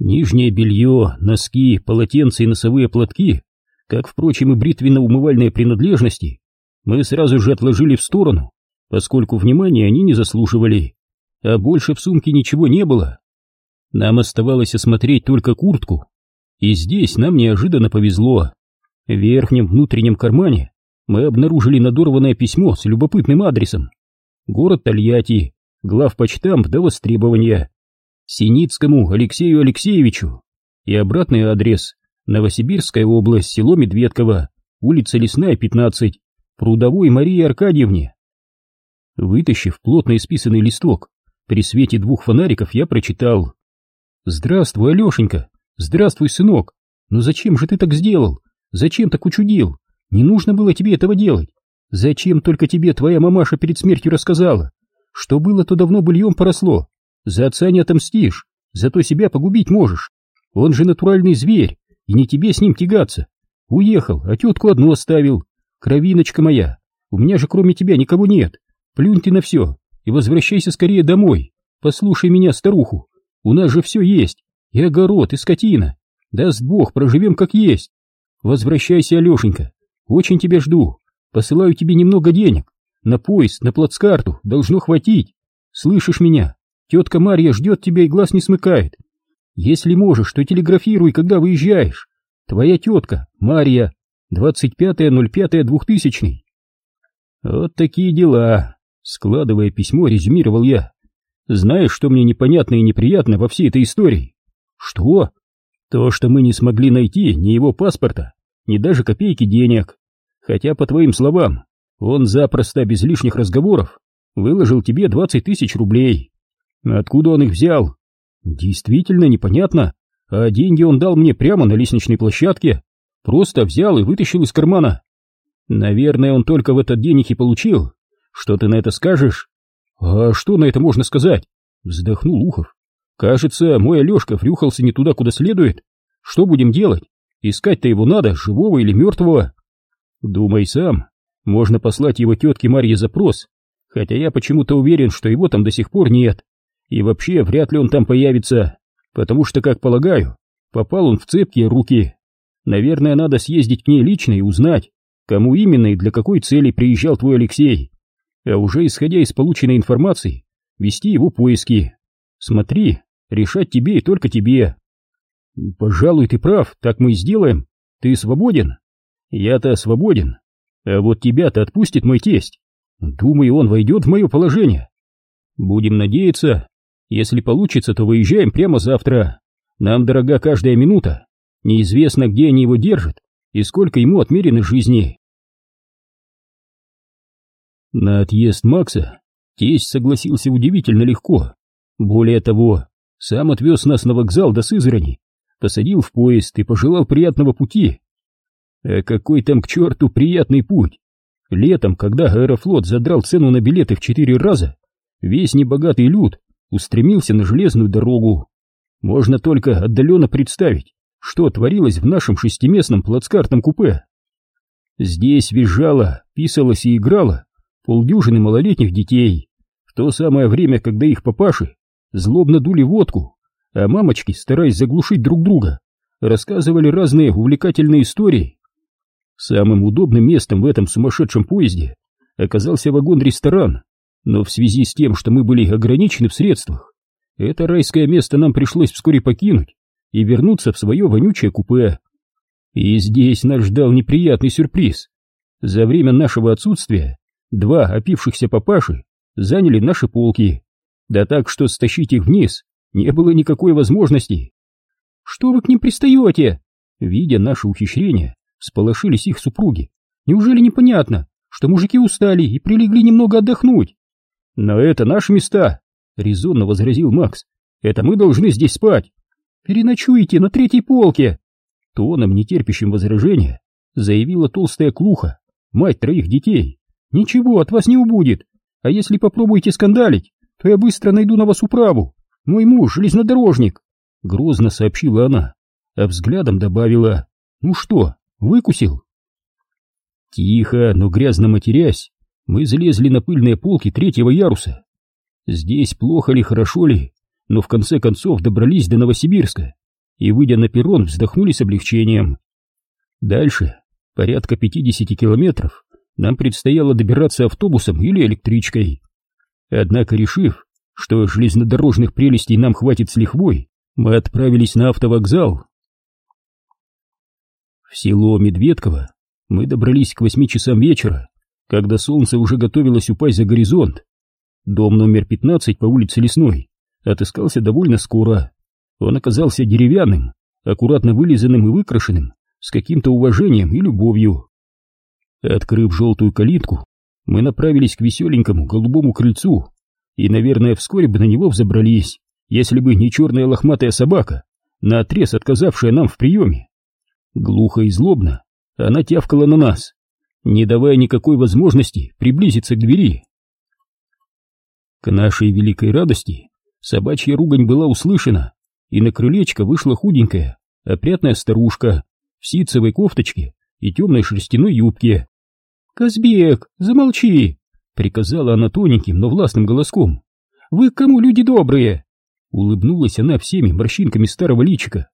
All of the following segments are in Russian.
Нижнее белье, носки, полотенца и носовые платки, как, впрочем, и бритвенно-умывальные принадлежности, мы сразу же отложили в сторону, поскольку внимания они не заслуживали, а больше в сумке ничего не было. Нам оставалось осмотреть только куртку, и здесь нам неожиданно повезло. В верхнем внутреннем кармане мы обнаружили надорванное письмо с любопытным адресом. Город Тольятти, главпочтамп до востребования. Синицкому Алексею Алексеевичу. И обратный адрес. Новосибирская область, село Медведково, улица Лесная, 15, Прудовой Марии Аркадьевне. Вытащив плотно исписанный листок, при свете двух фонариков я прочитал. «Здравствуй, Алешенька! Здравствуй, сынок! Но зачем же ты так сделал? Зачем так учудил? Не нужно было тебе этого делать. Зачем только тебе твоя мамаша перед смертью рассказала? Что было, то давно быльем поросло. За отца не отомстишь, зато себя погубить можешь. Он же натуральный зверь, и не тебе с ним тягаться. Уехал, а тетку одну оставил. Кровиночка моя, у меня же кроме тебя никого нет. Плюнь ты на все и возвращайся скорее домой. Послушай меня, старуху, у нас же все есть, и огород, и скотина. Даст Бог, проживем как есть. Возвращайся, Алешенька, очень тебя жду. Посылаю тебе немного денег. На поезд, на плацкарту, должно хватить. Слышишь меня? Тетка Марья ждет тебя и глаз не смыкает. Если можешь, то телеграфируй, когда выезжаешь. Твоя тетка, Марья, 25.05.2000. Вот такие дела. Складывая письмо, резюмировал я. Знаешь, что мне непонятно и неприятно во всей этой истории? Что? То, что мы не смогли найти ни его паспорта, ни даже копейки денег. Хотя, по твоим словам, он запросто, без лишних разговоров, выложил тебе 20 тысяч рублей. Откуда он их взял? Действительно непонятно, а деньги он дал мне прямо на лестничной площадке. Просто взял и вытащил из кармана. Наверное, он только в этот день их и получил. Что ты на это скажешь? А что на это можно сказать? Вздохнул Ухов. Кажется, мой Алешка врюхался не туда, куда следует. Что будем делать? Искать-то его надо, живого или мертвого. Думай сам. Можно послать его тетке Марье запрос, хотя я почему-то уверен, что его там до сих пор нет. И вообще, вряд ли он там появится, потому что, как полагаю, попал он в цепкие руки. Наверное, надо съездить к ней лично и узнать, кому именно и для какой цели приезжал твой Алексей. А уже исходя из полученной информации, вести его поиски. Смотри, решать тебе и только тебе. Пожалуй, ты прав, так мы и сделаем. Ты свободен? Я-то свободен. А вот тебя-то отпустит мой тесть. Думаю, он войдет в мое положение. Будем надеяться. Если получится, то выезжаем прямо завтра. Нам дорога каждая минута. Неизвестно, где они его держат и сколько ему отмерено жизни. На отъезд Макса тесть согласился удивительно легко. Более того, сам отвез нас на вокзал до Сызрани, посадил в поезд и пожелал приятного пути. А какой там к черту приятный путь? Летом, когда Аэрофлот задрал цену на билеты в четыре раза, весь небогатый люд устремился на железную дорогу. Можно только отдаленно представить, что творилось в нашем шестиместном плацкартном купе. Здесь визжало, писалось и играло полдюжины малолетних детей, в то самое время, когда их папаши злобно дули водку, а мамочки, стараясь заглушить друг друга, рассказывали разные увлекательные истории. Самым удобным местом в этом сумасшедшем поезде оказался вагон-ресторан, но в связи с тем, что мы были ограничены в средствах, это райское место нам пришлось вскоре покинуть и вернуться в свое вонючее купе. И здесь нас ждал неприятный сюрприз. За время нашего отсутствия два опившихся папаши заняли наши полки, да так, что стащить их вниз не было никакой возможности. «Что вы к ним пристаете?» Видя наше ухищрение, Сполошились их супруги. Неужели непонятно, что мужики устали и прилегли немного отдохнуть? Но это наши места, резонно возразил Макс. Это мы должны здесь спать. Переночуете на третьей полке. Тоном, нетерпящим возражения, заявила толстая клуха, мать троих детей. Ничего от вас не убудет. А если попробуете скандалить, то я быстро найду на вас управу. Мой муж железнодорожник, грозно сообщила она, а взглядом добавила: "Ну что, Выкусил. Тихо, но грязно матерясь, мы залезли на пыльные полки третьего яруса. Здесь плохо ли, хорошо ли, но в конце концов добрались до Новосибирска и, выйдя на перрон, вздохнули с облегчением. Дальше, порядка 50 километров, нам предстояло добираться автобусом или электричкой. Однако, решив, что железнодорожных прелестей нам хватит с лихвой, мы отправились на автовокзал. В село Медведково мы добрались к восьми часам вечера, когда солнце уже готовилось упасть за горизонт. Дом номер 15 по улице Лесной отыскался довольно скоро. Он оказался деревянным, аккуратно вылизанным и выкрашенным, с каким-то уважением и любовью. Открыв желтую калитку, мы направились к веселенькому голубому крыльцу и, наверное, вскоре бы на него взобрались, если бы не черная лохматая собака, наотрез отказавшая нам в приеме. Глухо и злобно она тявкала на нас, не давая никакой возможности приблизиться к двери. К нашей великой радости собачья ругань была услышана, и на крылечко вышла худенькая, опрятная старушка в ситцевой кофточке и темной шерстяной юбке. «Казбек, замолчи!» — приказала она тоненьким, но властным голоском. «Вы к кому люди добрые?» Улыбнулась она всеми морщинками старого личика.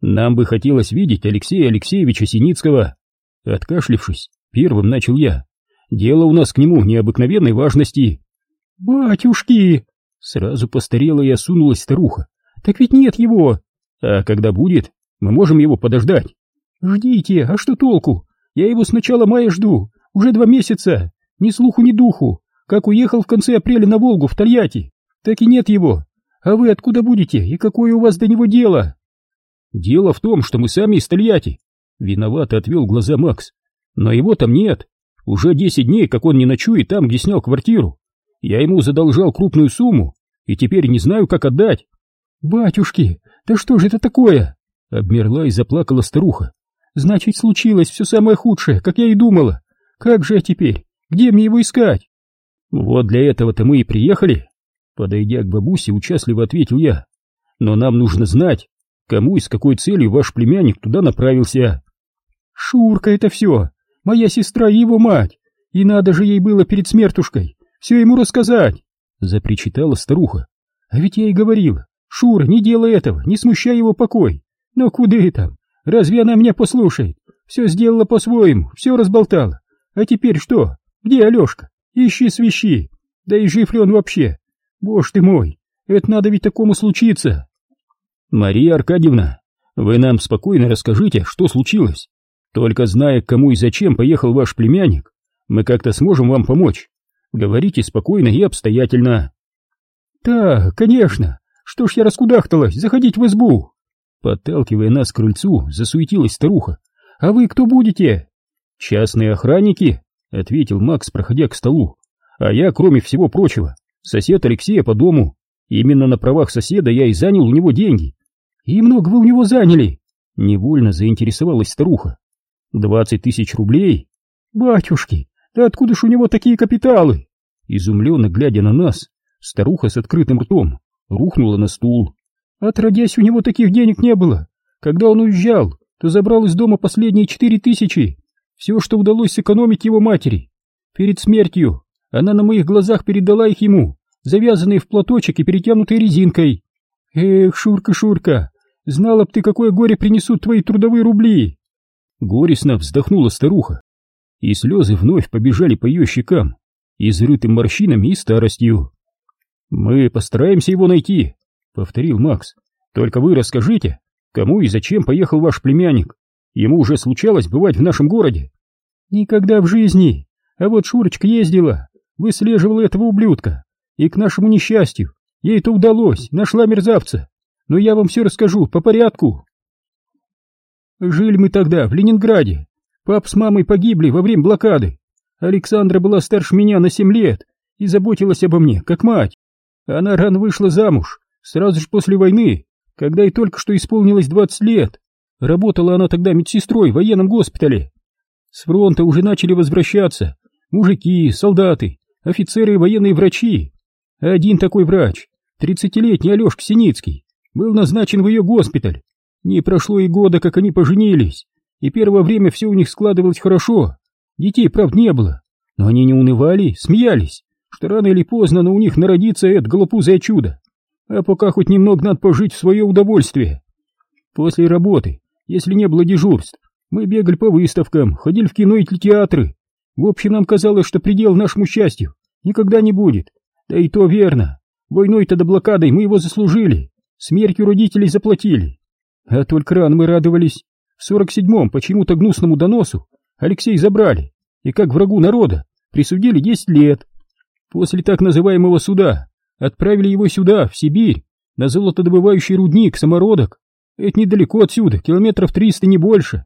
«Нам бы хотелось видеть Алексея Алексеевича Синицкого!» Откашлившись, первым начал я. «Дело у нас к нему необыкновенной важности!» «Батюшки!» Сразу постарела и осунулась старуха. «Так ведь нет его!» «А когда будет, мы можем его подождать!» «Ждите, а что толку? Я его с начала мая жду, уже два месяца, ни слуху, ни духу, как уехал в конце апреля на Волгу в Тольятти, так и нет его. А вы откуда будете и какое у вас до него дело?» «Дело в том, что мы сами из Тольятти», — виновато отвел глаза Макс. «Но его там нет. Уже десять дней, как он не ночует там, где снял квартиру. Я ему задолжал крупную сумму, и теперь не знаю, как отдать». «Батюшки, да что же это такое?» — обмерла и заплакала старуха. «Значит, случилось все самое худшее, как я и думала. Как же я теперь? Где мне его искать?» «Вот для этого-то мы и приехали», — подойдя к бабусе, участливо ответил я. «Но нам нужно знать, кому и с какой целью ваш племянник туда направился». «Шурка это все, моя сестра и его мать, и надо же ей было перед смертушкой все ему рассказать», — запричитала старуха. «А ведь я и говорила, Шура, не делай этого, не смущай его покой. Но куда там? Разве она меня послушает? Все сделала по-своему, все разболтала. А теперь что? Где Алешка? Ищи свищи. Да и жив ли он вообще? Боже ты мой, это надо ведь такому случиться. Мария Аркадьевна, вы нам спокойно расскажите, что случилось. Только зная, к кому и зачем поехал ваш племянник, мы как-то сможем вам помочь. Говорите спокойно и обстоятельно. Да, конечно. Что ж я раскудахталась, заходить в избу. Подталкивая нас к крыльцу, засуетилась старуха. А вы кто будете? Частные охранники, ответил Макс, проходя к столу. А я, кроме всего прочего, сосед Алексея по дому. Именно на правах соседа я и занял у него деньги. И много вы у него заняли? Невольно заинтересовалась старуха. Двадцать тысяч рублей? Батюшки, да откуда ж у него такие капиталы? Изумленно глядя на нас, старуха с открытым ртом рухнула на стул. Отродясь, у него таких денег не было. Когда он уезжал, то забрал из дома последние четыре тысячи. Все, что удалось сэкономить его матери. Перед смертью она на моих глазах передала их ему, завязанные в платочек и перетянутые резинкой. Эх, Шурка, Шурка, знала б ты, какое горе принесут твои трудовые рубли. Горестно вздохнула старуха, и слезы вновь побежали по ее щекам, изрытым морщинами и старостью. «Мы постараемся его найти», — повторил Макс. «Только вы расскажите, кому и зачем поехал ваш племянник? Ему уже случалось бывать в нашем городе?» «Никогда в жизни. А вот Шурочка ездила, выслеживала этого ублюдка. И к нашему несчастью, ей это удалось, нашла мерзавца. Но я вам все расскажу по порядку». Жили мы тогда в Ленинграде. Пап с мамой погибли во время блокады. Александра была старше меня на семь лет и заботилась обо мне, как мать. Она рано вышла замуж, сразу же после войны, когда ей только что исполнилось 20 лет. Работала она тогда медсестрой в военном госпитале. С фронта уже начали возвращаться мужики, солдаты, офицеры и военные врачи. Один такой врач, тридцатилетний Алешка Синицкий, был назначен в ее госпиталь. Не прошло и года, как они поженились, и первое время все у них складывалось хорошо. Детей, правда, не было, но они не унывали, смеялись что рано или поздно на у них народится это голопузое чудо. А пока хоть немного надо пожить в свое удовольствие. После работы, если не было дежурств, мы бегали по выставкам, ходили в кино и театры. В общем, нам казалось, что предел нашему счастью никогда не будет. Да и то верно. Войной-то до блокадой мы его заслужили. Смертью родителей заплатили. А только рано мы радовались. В 47-м почему-то гнусному доносу Алексей забрали. И как врагу народа присудили 10 лет. После так называемого суда отправили его сюда, в Сибирь, на золотодобывающий рудник, самородок. Это недалеко отсюда, километров триста, не больше.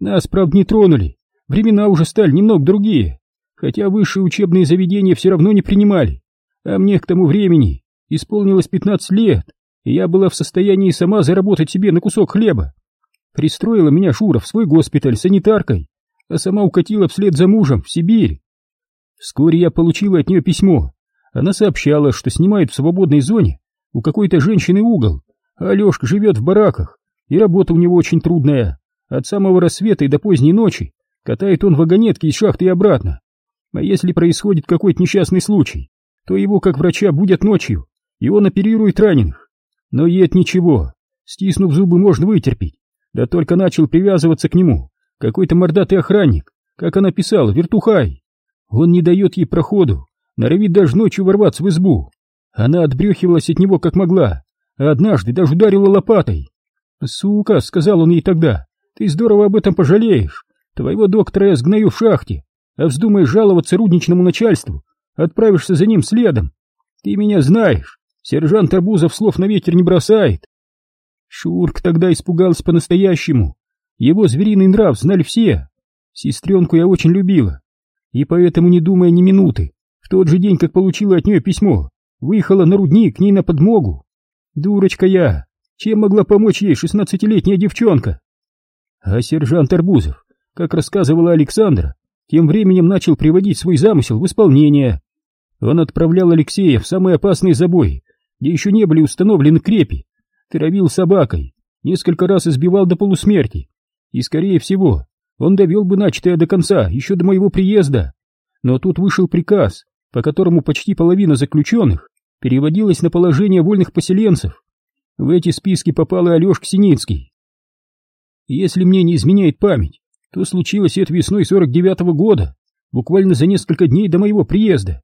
Нас, правда, не тронули. Времена уже стали немного другие. Хотя высшие учебные заведения все равно не принимали. А мне к тому времени исполнилось 15 лет, я была в состоянии сама заработать себе на кусок хлеба. Пристроила меня Шура в свой госпиталь санитаркой, а сама укатила вслед за мужем в Сибирь. Вскоре я получила от нее письмо. Она сообщала, что снимает в свободной зоне у какой-то женщины угол, а Алешка живет в бараках, и работа у него очень трудная. От самого рассвета и до поздней ночи катает он вагонетки из шахты и обратно. А если происходит какой-то несчастный случай, то его, как врача, будет ночью, и он оперирует раненых. Но ед ничего, стиснув зубы, можно вытерпеть. Да только начал привязываться к нему какой-то мордатый охранник, как она писала, вертухай. Он не дает ей проходу, норовит даже ночью ворваться в избу. Она отбрехивалась от него как могла, а однажды даже ударила лопатой. «Сука», — сказал он ей тогда, — «ты здорово об этом пожалеешь. Твоего доктора я сгною в шахте, а вздумаешь жаловаться рудничному начальству, отправишься за ним следом. Ты меня знаешь, сержант Арбузов слов на ветер не бросает». Шурк тогда испугался по-настоящему. Его звериный нрав знали все. Сестренку я очень любила, и поэтому, не думая ни минуты, в тот же день, как получила от нее письмо, выехала на рудник к ней на подмогу. Дурочка я, чем могла помочь ей шестнадцатилетняя девчонка? А сержант Арбузов, как рассказывала Александра, тем временем начал приводить свой замысел в исполнение. Он отправлял Алексея в самые опасные забои, где еще не были установлены крепи, травил собакой, несколько раз избивал до полусмерти, и, скорее всего, он довел бы начатое до конца, еще до моего приезда. Но тут вышел приказ, по которому почти половина заключенных переводилась на положение вольных поселенцев. В эти списки попал и Алешка Синицкий. Если мне не изменяет память, то случилось это весной 49-го года, буквально за несколько дней до моего приезда.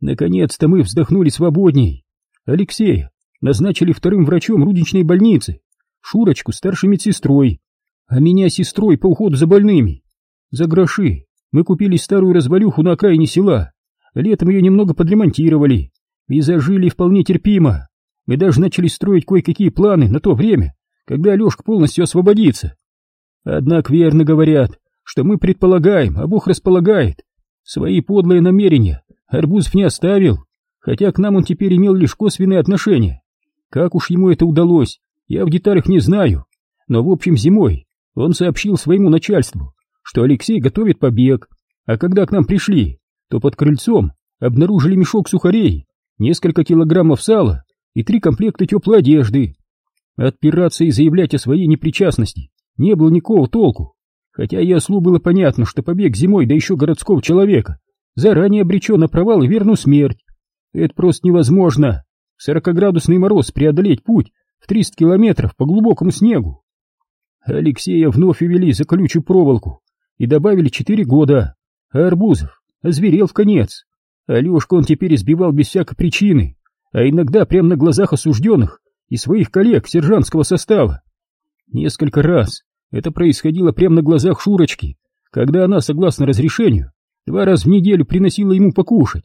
Наконец-то мы вздохнули свободней. Алексея назначили вторым врачом рудничной больницы, Шурочку старшей медсестрой, а меня сестрой по уходу за больными. За гроши мы купили старую развалюху на окраине села, летом ее немного подремонтировали и зажили вполне терпимо. Мы даже начали строить кое-какие планы на то время, когда Алешка полностью освободится. Однако верно говорят, что мы предполагаем, а Бог располагает. Свои подлые намерения Арбузов не оставил, хотя к нам он теперь имел лишь косвенные отношения. Как уж ему это удалось, я в деталях не знаю, но в общем зимой он сообщил своему начальству, что Алексей готовит побег, а когда к нам пришли, то под крыльцом обнаружили мешок сухарей, несколько килограммов сала и три комплекта теплой одежды. Отпираться и заявлять о своей непричастности не было никакого толку, хотя и ослу было понятно, что побег зимой, да еще городского человека, заранее обречен на провал и верную смерть. Это просто невозможно. Сорокоградусный мороз преодолеть путь в 300 километров по глубокому снегу. Алексея вновь увели за колючую проволоку и добавили четыре года, а Арбузов озверел в конец. Алешку он теперь избивал без всякой причины, а иногда прямо на глазах осужденных и своих коллег сержантского состава. Несколько раз это происходило прямо на глазах Шурочки, когда она, согласно разрешению, два раза в неделю приносила ему покушать.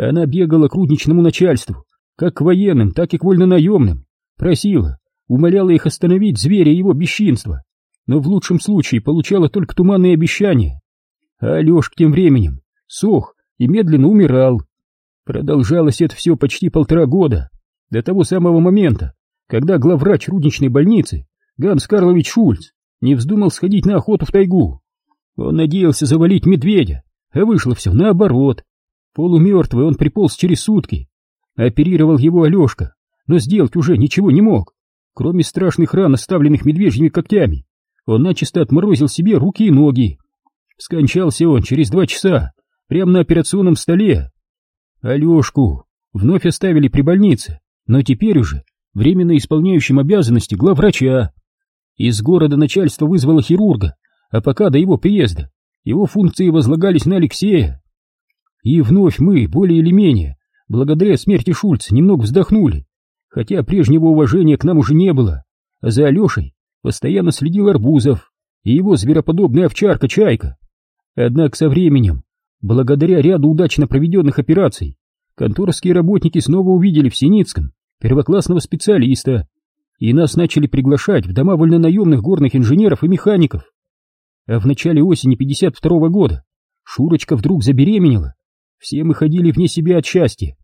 Она бегала к рудничному начальству, как к военным, так и к вольнонаемным, просила, умоляла их остановить зверя и его бесчинство, но в лучшем случае получала только туманные обещания. А Алешка тем временем сох и медленно умирал. Продолжалось это все почти полтора года, до того самого момента, когда главврач рудничной больницы Ганс Карлович Шульц не вздумал сходить на охоту в тайгу. Он надеялся завалить медведя, а вышло все наоборот. Полумертвый он приполз через сутки. Оперировал его Алешка, но сделать уже ничего не мог. Кроме страшных ран, оставленных медвежьими когтями, он начисто отморозил себе руки и ноги. Скончался он через два часа, прямо на операционном столе. Алешку вновь оставили при больнице, но теперь уже временно исполняющим обязанности главврача. Из города начальство вызвало хирурга, а пока до его приезда его функции возлагались на Алексея. И вновь мы, более или менее, благодаря смерти Шульца, немного вздохнули, хотя прежнего уважения к нам уже не было, а за Алешей постоянно следил Арбузов и его звероподобная овчарка Чайка. Однако со временем, благодаря ряду удачно проведенных операций, конторские работники снова увидели в Синицком первоклассного специалиста, и нас начали приглашать в дома вольнонаемных горных инженеров и механиков. А в начале осени 52 -го года Шурочка вдруг забеременела. Все мы ходили вне себя от счастья.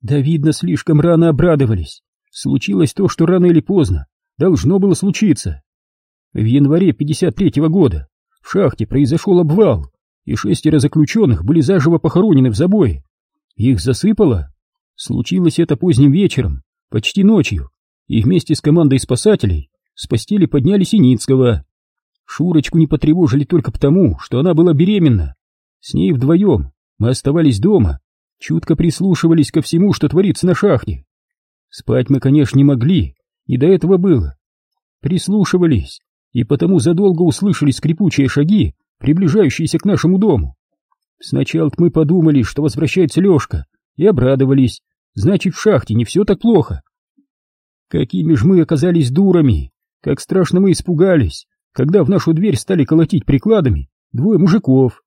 Да, видно, слишком рано обрадовались. Случилось то, что рано или поздно должно было случиться. В январе 53 -го года в шахте произошел обвал, и шестеро заключенных были заживо похоронены в забое. Их засыпало. Случилось это поздним вечером, почти ночью, и вместе с командой спасателей с постели подняли Синицкого. Шурочку не потревожили только потому, что она была беременна. С ней вдвоем мы оставались дома, чутко прислушивались ко всему, что творится на шахте. Спать мы, конечно, не могли, не до этого было. Прислушивались, и потому задолго услышали скрипучие шаги, приближающиеся к нашему дому. Сначала мы подумали, что возвращается Лешка, и обрадовались, значит, в шахте не все так плохо. Какими ж мы оказались дурами, как страшно мы испугались, когда в нашу дверь стали колотить прикладами двое мужиков.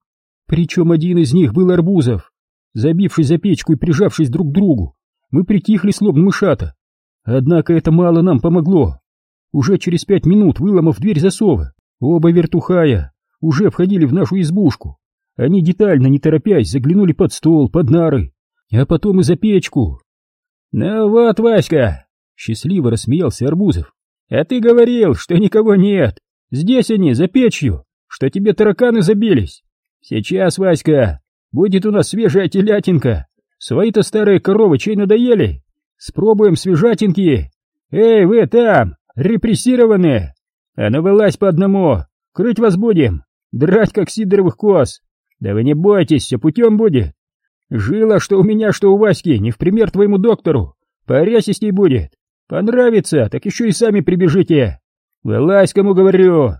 Причем один из них был Арбузов. Забившись за печку и прижавшись друг к другу, мы притихли словно мышата. Однако это мало нам помогло. Уже через пять минут, выломав дверь засова, оба вертухая уже входили в нашу избушку. Они детально, не торопясь, заглянули под стол, под нары, а потом и за печку. «Ну вот, Васька!» — счастливо рассмеялся Арбузов. «А ты говорил, что никого нет. Здесь они, за печью, что тебе тараканы забились. Сейчас, Васька, будет у нас свежая телятинка. Свои-то старые коровы чей надоели? Спробуем свежатинки. Эй, вы там, репрессированные! А ну вылазь по одному, крыть вас будем, драть как сидоровых коз. Да вы не бойтесь, все путем будет. Жила, что у меня, что у Васьки, не в пример твоему доктору. Порясистей будет. Понравится, так еще и сами прибежите. Вылазь, кому говорю.